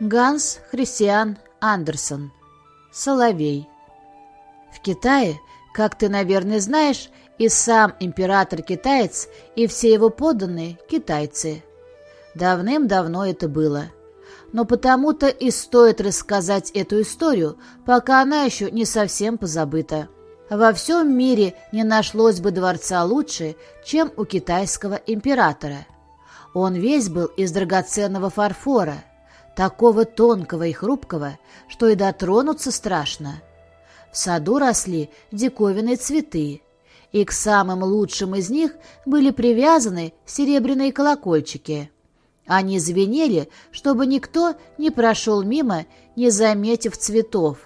Ганс Христиан Андерсон. Соловей. В Китае, как ты, наверное, знаешь, и сам император-китаец, и все его подданные – китайцы. Давным-давно это было. Но потому-то и стоит рассказать эту историю, пока она еще не совсем позабыта. Во всем мире не нашлось бы дворца лучше, чем у китайского императора. Он весь был из драгоценного фарфора – такого тонкого и хрупкого, что и дотронуться страшно. В саду росли диковинные цветы, и к самым лучшим из них были привязаны серебряные колокольчики. Они звенели, чтобы никто не прошел мимо, не заметив цветов.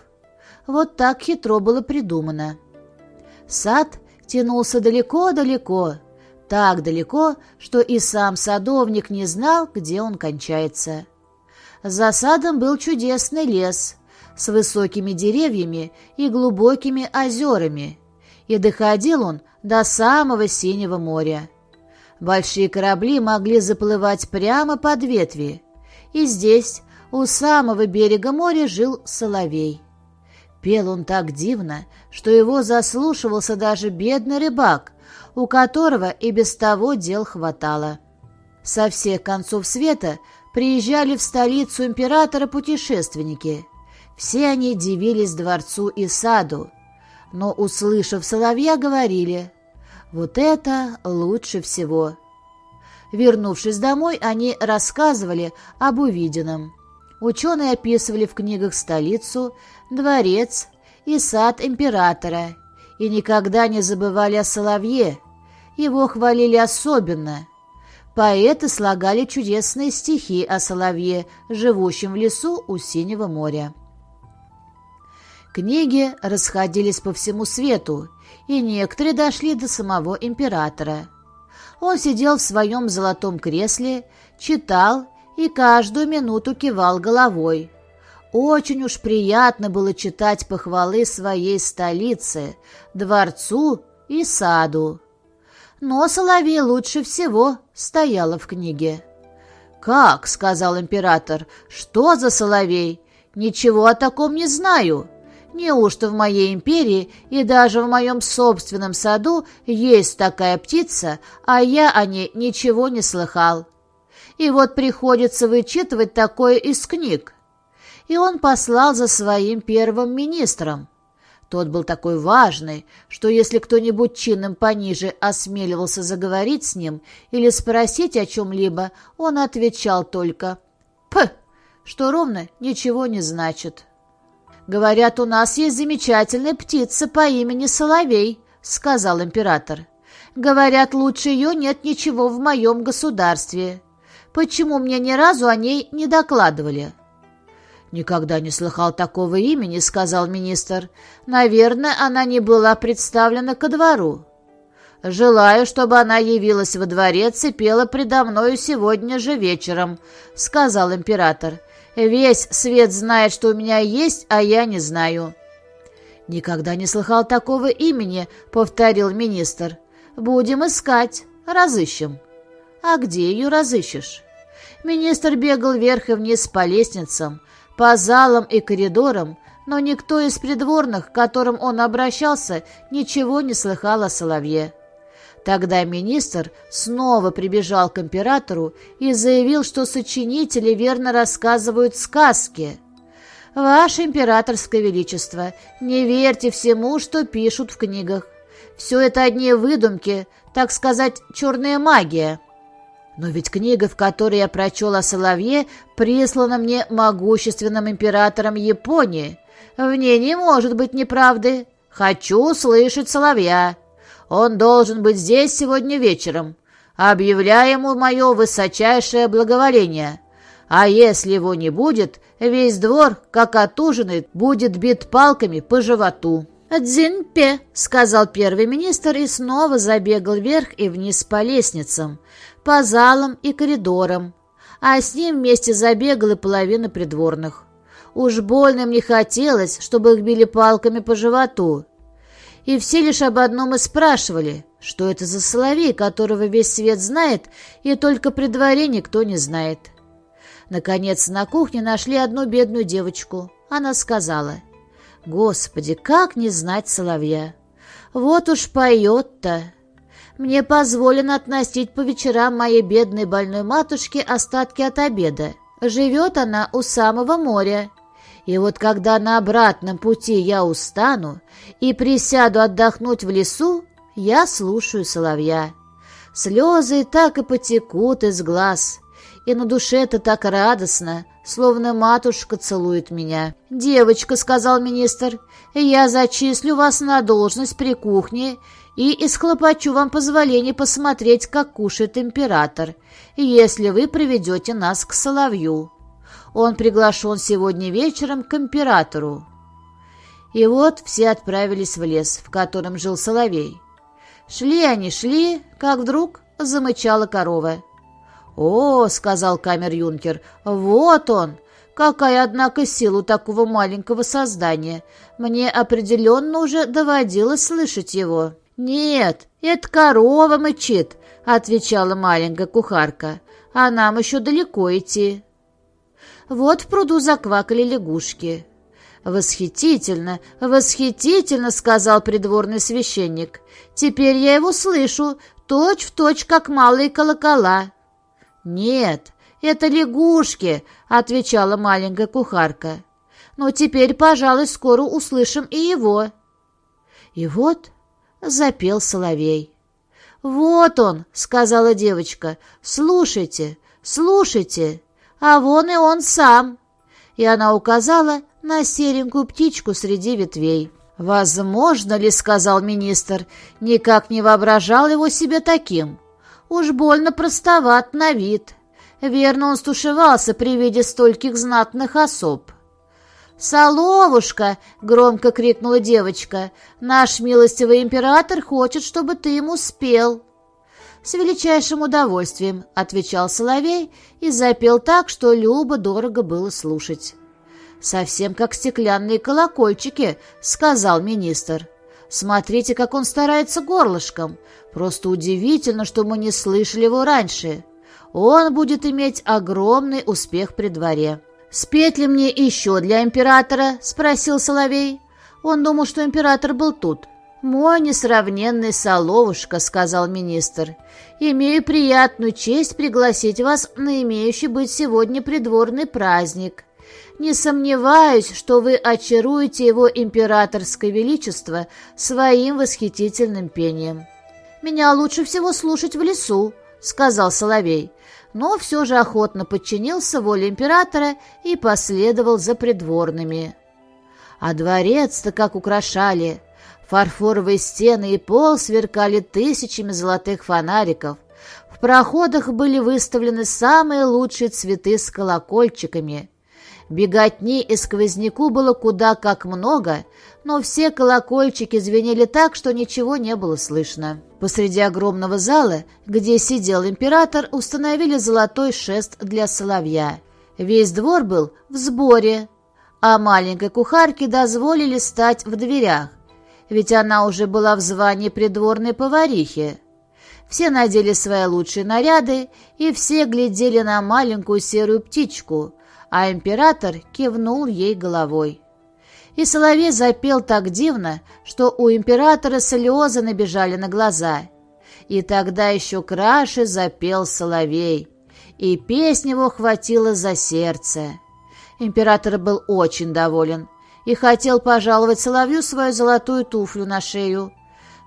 Вот так хитро было придумано. Сад тянулся далеко-далеко, так далеко, что и сам садовник не знал, где он кончается. За садом был чудесный лес с высокими деревьями и глубокими озерами, и доходил он до самого синего моря. Большие корабли могли заплывать прямо под ветви, и здесь, у самого берега моря, жил соловей. Пел он так дивно, что его заслушивался даже бедный рыбак, у которого и без того дел хватало. Со всех концов света приезжали в столицу императора путешественники. Все они дивились дворцу и саду, но, услышав соловья, говорили «Вот это лучше всего». Вернувшись домой, они рассказывали об увиденном. Ученые описывали в книгах столицу, дворец и сад императора, и никогда не забывали о соловье. Его хвалили особенно – Поэты слагали чудесные стихи о соловье, живущем в лесу у Синего моря. Книги расходились по всему свету, и некоторые дошли до самого императора. Он сидел в своем золотом кресле, читал и каждую минуту кивал головой. Очень уж приятно было читать похвалы своей столице, дворцу и саду но соловей лучше всего стояла в книге. «Как?» — сказал император. «Что за соловей? Ничего о таком не знаю. Неужто в моей империи и даже в моем собственном саду есть такая птица, а я о ней ничего не слыхал? И вот приходится вычитывать такое из книг». И он послал за своим первым министром. Тот был такой важный, что если кто-нибудь чином пониже осмеливался заговорить с ним или спросить о чем-либо, он отвечал только «П», что ровно ничего не значит. «Говорят, у нас есть замечательная птица по имени Соловей», — сказал император. «Говорят, лучше ее нет ничего в моем государстве. Почему мне ни разу о ней не докладывали?» «Никогда не слыхал такого имени», — сказал министр. «Наверное, она не была представлена ко двору». «Желаю, чтобы она явилась во дворец и пела предо мною сегодня же вечером», — сказал император. «Весь свет знает, что у меня есть, а я не знаю». «Никогда не слыхал такого имени», — повторил министр. «Будем искать, разыщем». «А где ее разыщешь?» Министр бегал вверх и вниз по лестницам, по залам и коридорам, но никто из придворных, к которым он обращался, ничего не слыхал о Соловье. Тогда министр снова прибежал к императору и заявил, что сочинители верно рассказывают сказки. «Ваше императорское величество, не верьте всему, что пишут в книгах. Все это одни выдумки, так сказать, черная магия». Но ведь книга, в которой я прочел о Соловье, прислана мне могущественным императором Японии. В ней не может быть неправды. Хочу услышать Соловья. Он должен быть здесь сегодня вечером. Объявляю ему мое высочайшее благоволение. А если его не будет, весь двор, как отужинает, будет бит палками по животу». «Дзинпе», — сказал первый министр и снова забегал вверх и вниз по лестницам по залам и коридорам, а с ним вместе забегала половина придворных. Уж больно мне хотелось, чтобы их били палками по животу. И все лишь об одном и спрашивали, что это за соловей, которого весь свет знает, и только при дворе никто не знает. Наконец на кухне нашли одну бедную девочку. Она сказала, «Господи, как не знать соловья! Вот уж поет-то!» Мне позволено относить по вечерам моей бедной больной матушке остатки от обеда. Живет она у самого моря. И вот когда на обратном пути я устану и присяду отдохнуть в лесу, я слушаю соловья. Слезы так и потекут из глаз, и на душе это так радостно, словно матушка целует меня. «Девочка», — сказал министр, — «я зачислю вас на должность при кухне и исхлопочу вам позволение посмотреть, как кушает император, если вы приведете нас к Соловью. Он приглашен сегодня вечером к императору». И вот все отправились в лес, в котором жил Соловей. Шли они, шли, как вдруг замычала корова. «О, — сказал камер-юнкер, — вот он! Какая, однако, сила такого маленького создания! Мне определенно уже доводилось слышать его». «Нет, это корова мычит», — отвечала маленькая кухарка. «А нам еще далеко идти». Вот в пруду заквакали лягушки. «Восхитительно, восхитительно!» — сказал придворный священник. «Теперь я его слышу, точь в точь, как малые колокола». «Нет, это лягушки», — отвечала маленькая кухарка. «Но теперь, пожалуй, скоро услышим и его». И вот запел соловей. «Вот он», — сказала девочка, — «слушайте, слушайте, а вон и он сам». И она указала на серенькую птичку среди ветвей. «Возможно ли, — сказал министр, — никак не воображал его себе таким? Уж больно простоват на вид. Верно, он стушевался при виде стольких знатных особ». «Соловушка!» — громко крикнула девочка. «Наш милостивый император хочет, чтобы ты ему спел». «С величайшим удовольствием», — отвечал Соловей и запел так, что Люба дорого было слушать. «Совсем как стеклянные колокольчики», — сказал министр. «Смотрите, как он старается горлышком. Просто удивительно, что мы не слышали его раньше. Он будет иметь огромный успех при дворе». «Спеть ли мне еще для императора?» — спросил Соловей. Он думал, что император был тут. «Мой несравненный Соловушка», — сказал министр, — «имею приятную честь пригласить вас на имеющий быть сегодня придворный праздник. Не сомневаюсь, что вы очаруете его императорское величество своим восхитительным пением». «Меня лучше всего слушать в лесу», — сказал Соловей но все же охотно подчинился воле императора и последовал за придворными. А дворец-то как украшали! Фарфоровые стены и пол сверкали тысячами золотых фонариков. В проходах были выставлены самые лучшие цветы с колокольчиками. Беготни и сквозняку было куда как много, но все колокольчики звенели так, что ничего не было слышно. Посреди огромного зала, где сидел император, установили золотой шест для соловья. Весь двор был в сборе, а маленькой кухарке дозволили стать в дверях, ведь она уже была в звании придворной поварихи. Все надели свои лучшие наряды, и все глядели на маленькую серую птичку, а император кивнул ей головой. И соловей запел так дивно, что у императора слезы набежали на глаза. И тогда еще краше запел соловей, и песня его хватила за сердце. Император был очень доволен и хотел пожаловать соловью свою золотую туфлю на шею,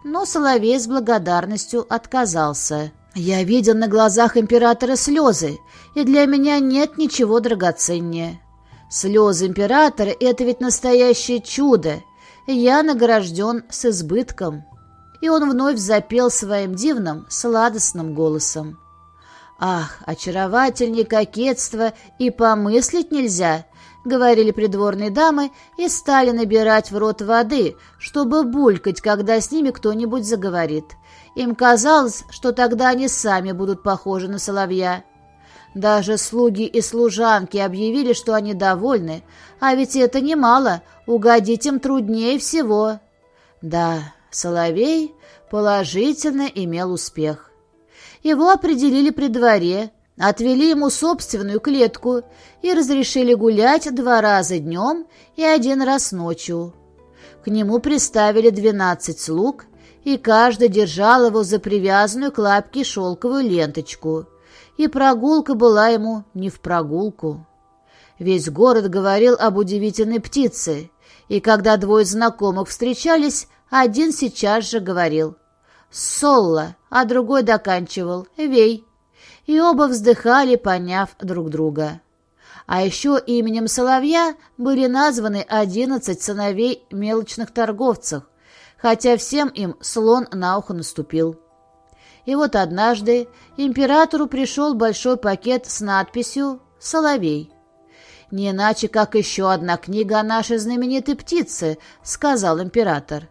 но соловей с благодарностью отказался. «Я видел на глазах императора слезы, и для меня нет ничего драгоценнее. Слезы императора — это ведь настоящее чудо. Я награжден с избытком». И он вновь запел своим дивным, сладостным голосом. «Ах, очаровательнее кокетство и помыслить нельзя!» — говорили придворные дамы и стали набирать в рот воды, чтобы булькать, когда с ними кто-нибудь заговорит. Им казалось, что тогда они сами будут похожи на соловья. Даже слуги и служанки объявили, что они довольны, а ведь это немало, угодить им труднее всего. Да, Соловей положительно имел успех. Его определили при дворе, Отвели ему собственную клетку и разрешили гулять два раза днем и один раз ночью. К нему приставили двенадцать слуг, и каждый держал его за привязанную к лапке шелковую ленточку. И прогулка была ему не в прогулку. Весь город говорил об удивительной птице, и когда двое знакомых встречались, один сейчас же говорил «Солла», а другой доканчивал «Вей». И оба вздыхали, поняв друг друга. А еще именем Соловья были названы одиннадцать сыновей мелочных торговцев, хотя всем им слон на ухо наступил. И вот однажды императору пришел большой пакет с надписью «Соловей». «Не иначе, как еще одна книга о нашей знаменитой птице», — сказал император.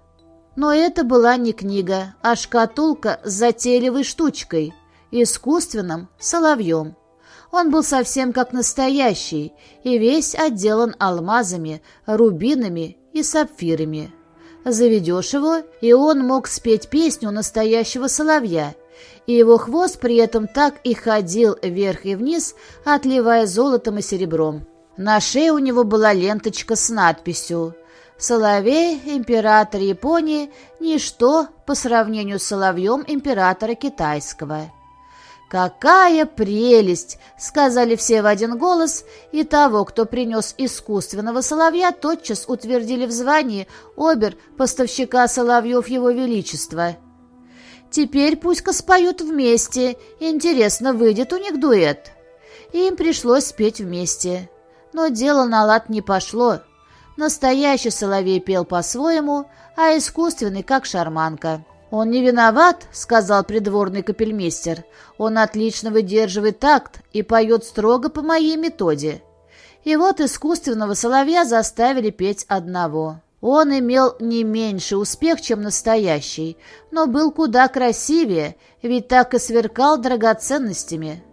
Но это была не книга, а шкатулка с затейливой штучкой, искусственным соловьем. Он был совсем как настоящий и весь отделан алмазами, рубинами и сапфирами. Заведешь его, и он мог спеть песню настоящего соловья, и его хвост при этом так и ходил вверх и вниз, отливая золотом и серебром. На шее у него была ленточка с надписью «Соловей, император Японии, ничто по сравнению с соловьем императора китайского». «Какая прелесть!» — сказали все в один голос, и того, кто принес искусственного соловья, тотчас утвердили в звании обер-поставщика соловьев Его Величества. «Теперь пусть-ка споют вместе, интересно, выйдет у них дуэт». им пришлось спеть вместе. Но дело на лад не пошло. Настоящий соловей пел по-своему, а искусственный, как шарманка. «Он не виноват», — сказал придворный капельмейстер. «Он отлично выдерживает такт и поет строго по моей методе». И вот искусственного соловья заставили петь одного. Он имел не меньше успех, чем настоящий, но был куда красивее, ведь так и сверкал драгоценностями.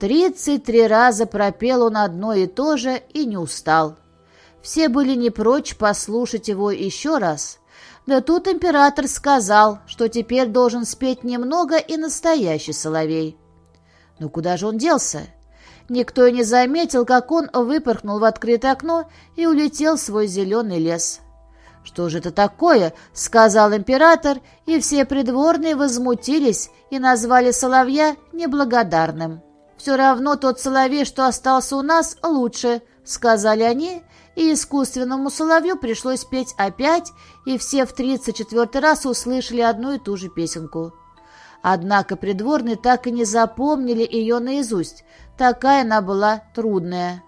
Тридцать три раза пропел он одно и то же и не устал. Все были не прочь послушать его еще раз, да тут император сказал, что теперь должен спеть немного и настоящий соловей. Но куда же он делся? Никто и не заметил, как он выпорхнул в открытое окно и улетел в свой зеленый лес. «Что же это такое?» — сказал император, и все придворные возмутились и назвали соловья неблагодарным. «Все равно тот соловей, что остался у нас, лучше», — сказали они и искусственному соловью пришлось петь опять, и все в тридцать четвертый раз услышали одну и ту же песенку. Однако придворные так и не запомнили ее наизусть, такая она была трудная.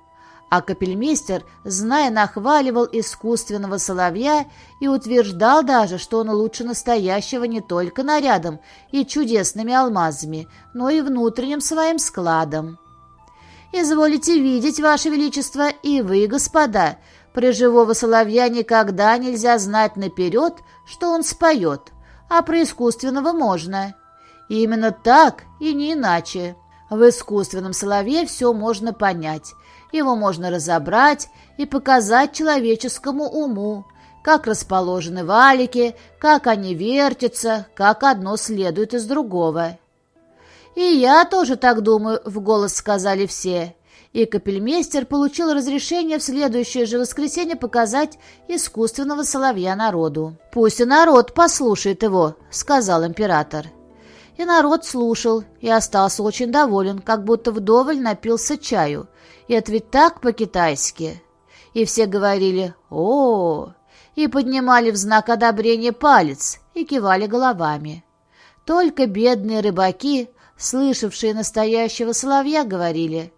А капельмейстер, зная, нахваливал искусственного соловья и утверждал даже, что он лучше настоящего не только нарядом и чудесными алмазами, но и внутренним своим складом. «Изволите видеть, Ваше Величество, и вы, господа, при живого соловья никогда нельзя знать наперед, что он споет, а про искусственного можно. Именно так и не иначе. В искусственном соловье все можно понять, его можно разобрать и показать человеческому уму, как расположены валики, как они вертятся, как одно следует из другого. «И я тоже так думаю», — в голос сказали все. И капельмейстер получил разрешение в следующее же воскресенье показать искусственного соловья народу. «Пусть и народ послушает его», — сказал император. И народ слушал и остался очень доволен, как будто вдоволь напился чаю. И это ведь так по-китайски. И все говорили «О!», -о, и поднимали в знак одобрения палец и кивали головами. Только бедные рыбаки слышавшие настоящего соловья, говорили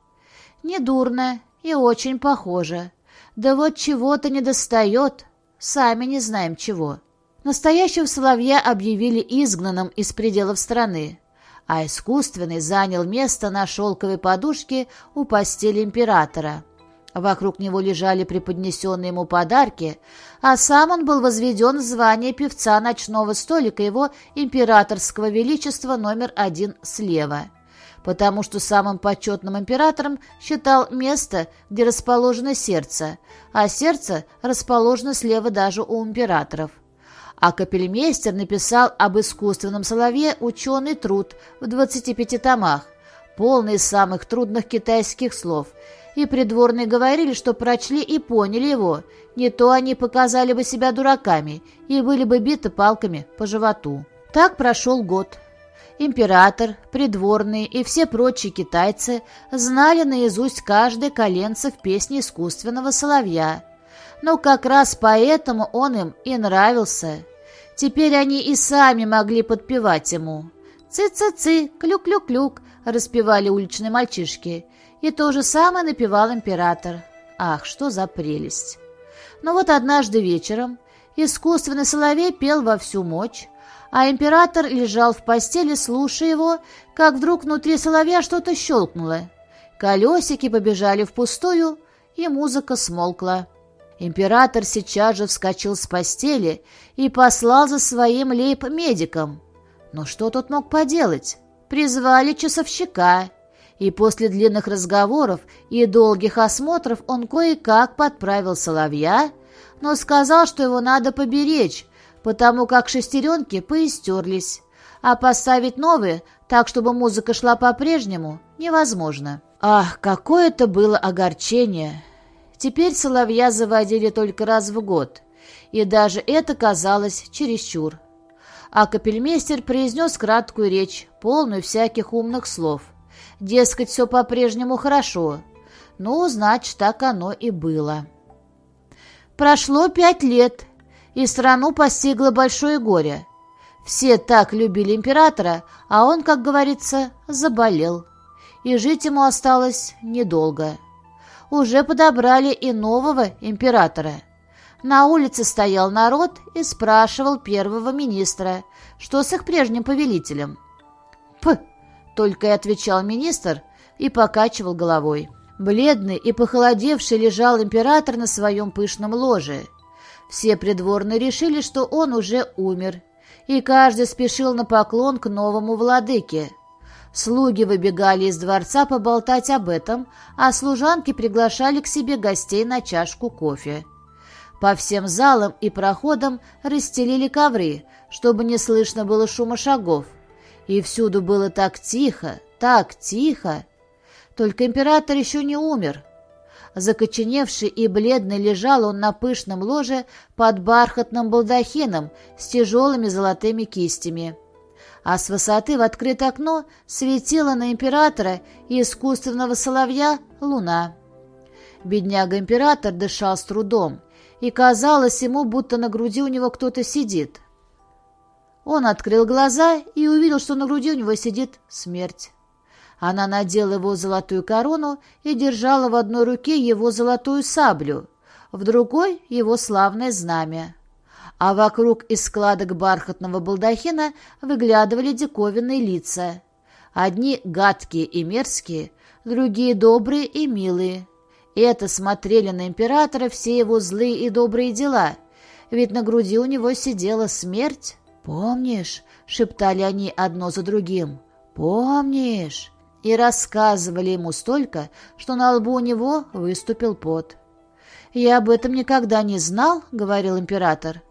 «Недурно и очень похоже. Да вот чего-то недостает, сами не знаем чего». Настоящего соловья объявили изгнанным из пределов страны, а искусственный занял место на шелковой подушке у постели императора. Вокруг него лежали преподнесенные ему подарки, а сам он был возведен в звание певца ночного столика его императорского величества номер один слева, потому что самым почетным императором считал место, где расположено сердце, а сердце расположено слева даже у императоров. А капельмейстер написал об искусственном соловье ученый труд в 25 томах, полный самых трудных китайских слов, и придворные говорили, что прочли и поняли его, не то они показали бы себя дураками и были бы биты палками по животу. Так прошел год. Император, придворные и все прочие китайцы знали наизусть каждое коленце в песне искусственного соловья. Но как раз поэтому он им и нравился. Теперь они и сами могли подпевать ему. «Ци-ци-ци, клюк-клюк-клюк», — распевали уличные мальчишки. И то же самое напевал император. Ах, что за прелесть! Но вот однажды вечером искусственный соловей пел во всю мощь, а император лежал в постели, слушая его, как вдруг внутри соловья что-то щелкнуло. Колесики побежали впустую, и музыка смолкла. Император сейчас же вскочил с постели и послал за своим лейб-медиком. Но что тот мог поделать? Призвали часовщика, и после длинных разговоров и долгих осмотров он кое-как подправил соловья, но сказал, что его надо поберечь, потому как шестеренки поистерлись, а поставить новые, так чтобы музыка шла по-прежнему, невозможно. Ах, какое это было огорчение! Теперь соловья заводили только раз в год, и даже это казалось чересчур а капельмейстер произнес краткую речь, полную всяких умных слов. Дескать, все по-прежнему хорошо. Ну, значит, так оно и было. Прошло пять лет, и страну постигло большое горе. Все так любили императора, а он, как говорится, заболел. И жить ему осталось недолго. Уже подобрали и нового императора – на улице стоял народ и спрашивал первого министра, что с их прежним повелителем. «П!» — только и отвечал министр и покачивал головой. Бледный и похолодевший лежал император на своем пышном ложе. Все придворные решили, что он уже умер, и каждый спешил на поклон к новому владыке. Слуги выбегали из дворца поболтать об этом, а служанки приглашали к себе гостей на чашку кофе. По всем залам и проходам расстелили ковры, чтобы не слышно было шума шагов. И всюду было так тихо, так тихо. Только император еще не умер. Закоченевший и бледный лежал он на пышном ложе под бархатным балдахином с тяжелыми золотыми кистями. А с высоты в открытое окно светила на императора и искусственного соловья луна. Бедняга-император дышал с трудом, и казалось ему, будто на груди у него кто-то сидит. Он открыл глаза и увидел, что на груди у него сидит смерть. Она надела его золотую корону и держала в одной руке его золотую саблю, в другой — его славное знамя. А вокруг из складок бархатного балдахина выглядывали диковинные лица. Одни гадкие и мерзкие, другие добрые и милые — это смотрели на императора все его злые и добрые дела, ведь на груди у него сидела смерть. «Помнишь?» — шептали они одно за другим. «Помнишь?» И рассказывали ему столько, что на лбу у него выступил пот. «Я об этом никогда не знал», — говорил император.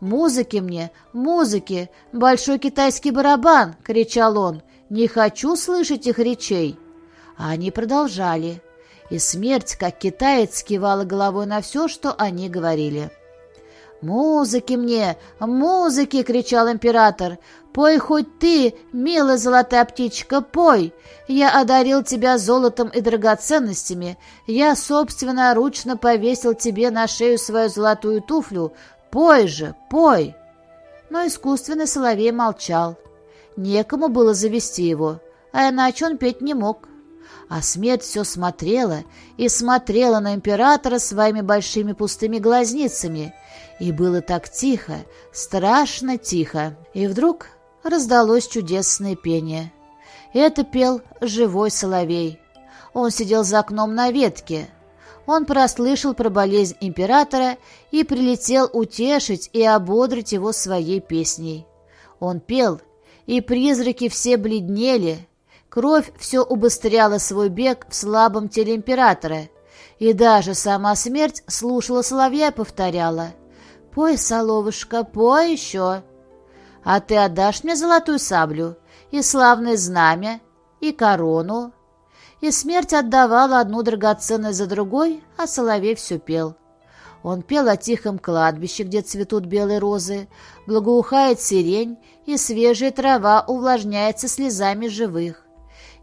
«Музыки мне, музыки! Большой китайский барабан!» — кричал он. «Не хочу слышать их речей!» А они продолжали и смерть, как китаец, кивала головой на все, что они говорили. «Музыки мне! Музыки!» — кричал император. «Пой хоть ты, милая золотая птичка, пой! Я одарил тебя золотом и драгоценностями. Я собственноручно повесил тебе на шею свою золотую туфлю. Пой же, пой!» Но искусственный соловей молчал. Некому было завести его, а иначе он петь не мог а смерть все смотрела и смотрела на императора своими большими пустыми глазницами. И было так тихо, страшно тихо. И вдруг раздалось чудесное пение. Это пел живой соловей. Он сидел за окном на ветке. Он прослышал про болезнь императора и прилетел утешить и ободрить его своей песней. Он пел, и призраки все бледнели, Кровь все убыстряла свой бег в слабом теле императора, и даже сама смерть слушала соловья и повторяла «Пой, соловушка, пой еще!» «А ты отдашь мне золотую саблю и славное знамя?» и корону. И смерть отдавала одну драгоценность за другой, а соловей все пел. Он пел о тихом кладбище, где цветут белые розы, благоухает сирень, и свежая трава увлажняется слезами живых.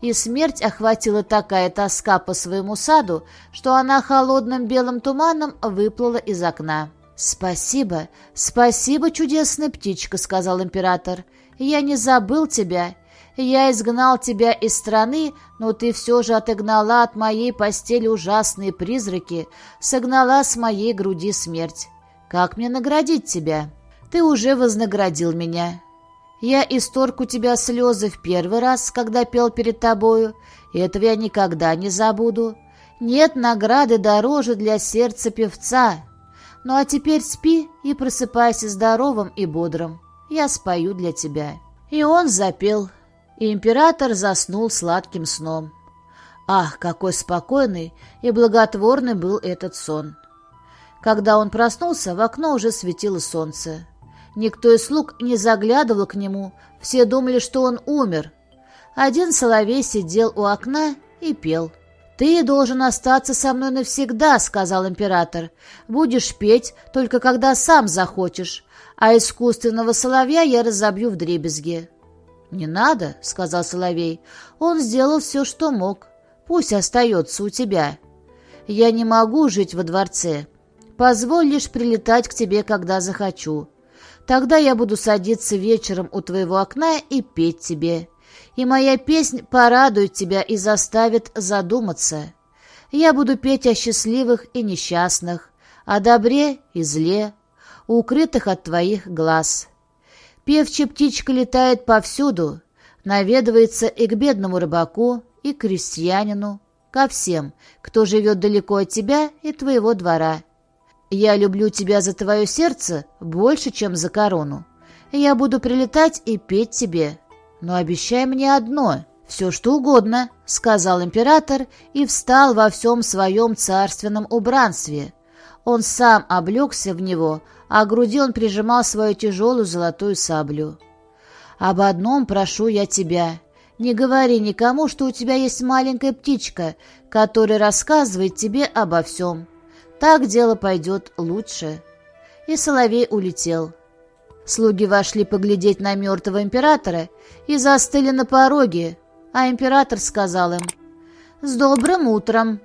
И смерть охватила такая тоска по своему саду, что она холодным белым туманом выплыла из окна. «Спасибо, спасибо, чудесная птичка», — сказал император. «Я не забыл тебя. Я изгнал тебя из страны, но ты все же отогнала от моей постели ужасные призраки, согнала с моей груди смерть. Как мне наградить тебя? Ты уже вознаградил меня. Я исторг у тебя слезы в первый раз, когда пел перед тобою, и этого я никогда не забуду. Нет награды дороже для сердца певца». Ну а теперь спи и просыпайся здоровым и бодрым. Я спою для тебя». И он запел, и император заснул сладким сном. Ах, какой спокойный и благотворный был этот сон! Когда он проснулся, в окно уже светило солнце. Никто из слуг не заглядывал к нему, все думали, что он умер. Один соловей сидел у окна и пел — «Ты должен остаться со мной навсегда», — сказал император. «Будешь петь, только когда сам захочешь, а искусственного соловья я разобью в дребезги». «Не надо», — сказал соловей. «Он сделал все, что мог. Пусть остается у тебя. Я не могу жить во дворце. Позволь лишь прилетать к тебе, когда захочу. Тогда я буду садиться вечером у твоего окна и петь тебе и моя песнь порадует тебя и заставит задуматься. Я буду петь о счастливых и несчастных, о добре и зле, укрытых от твоих глаз. Певчая птичка летает повсюду, наведывается и к бедному рыбаку, и к крестьянину, ко всем, кто живет далеко от тебя и твоего двора. Я люблю тебя за твое сердце больше, чем за корону. Я буду прилетать и петь тебе, «Но обещай мне одно, все что угодно», — сказал император и встал во всем своем царственном убранстве. Он сам облегся в него, а к груди он прижимал свою тяжелую золотую саблю. «Об одном прошу я тебя. Не говори никому, что у тебя есть маленькая птичка, которая рассказывает тебе обо всем. Так дело пойдет лучше». И Соловей улетел. Слуги вошли поглядеть на мертвого императора и застыли на пороге, а император сказал им «С добрым утром!»